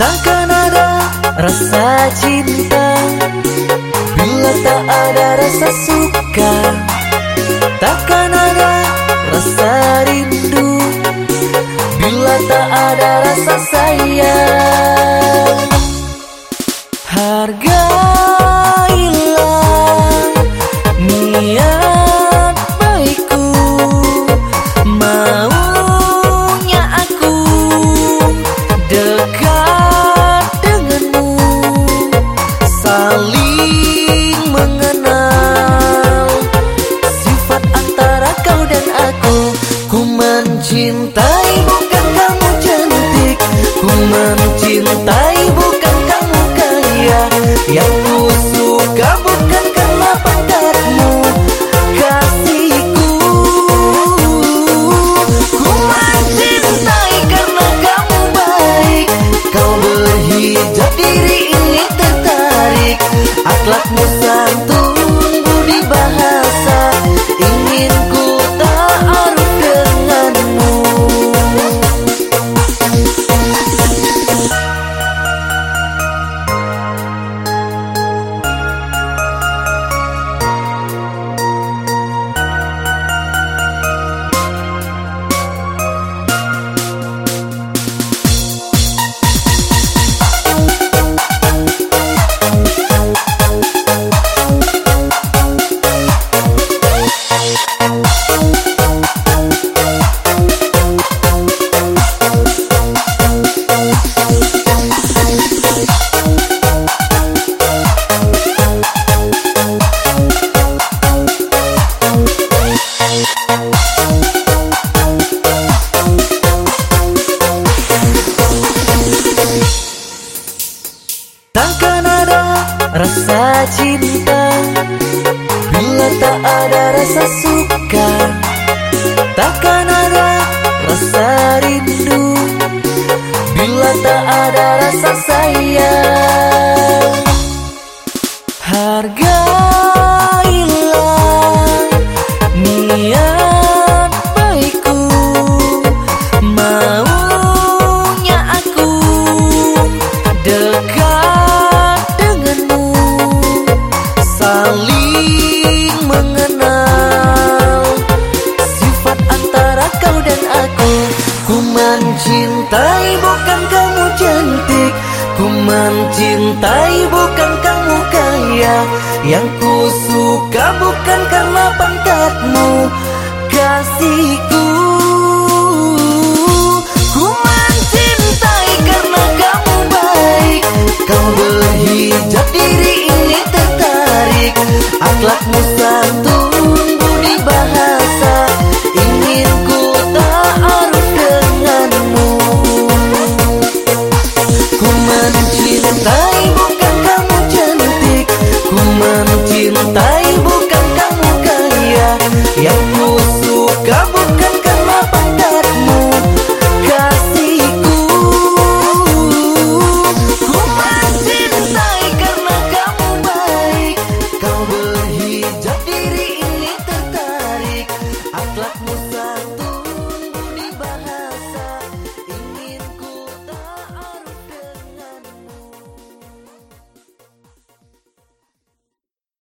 Takkan ada rasa cinta? Bila tak ada rasa suka Takkan ada rasa rindu? Bila tak ada rasa sayang Hargailah mencintai bukan kamu cantik. Ku mencintai bukan kamu kaya. Yang rasa cinta Bila tak ada rasa suka Takkan ada rasa rindu. Bila tak ada rasa sayang Hargailah Ku mencintai bukan kamu kaya. Yang ku suka bukan karena pangkatmu. Kasih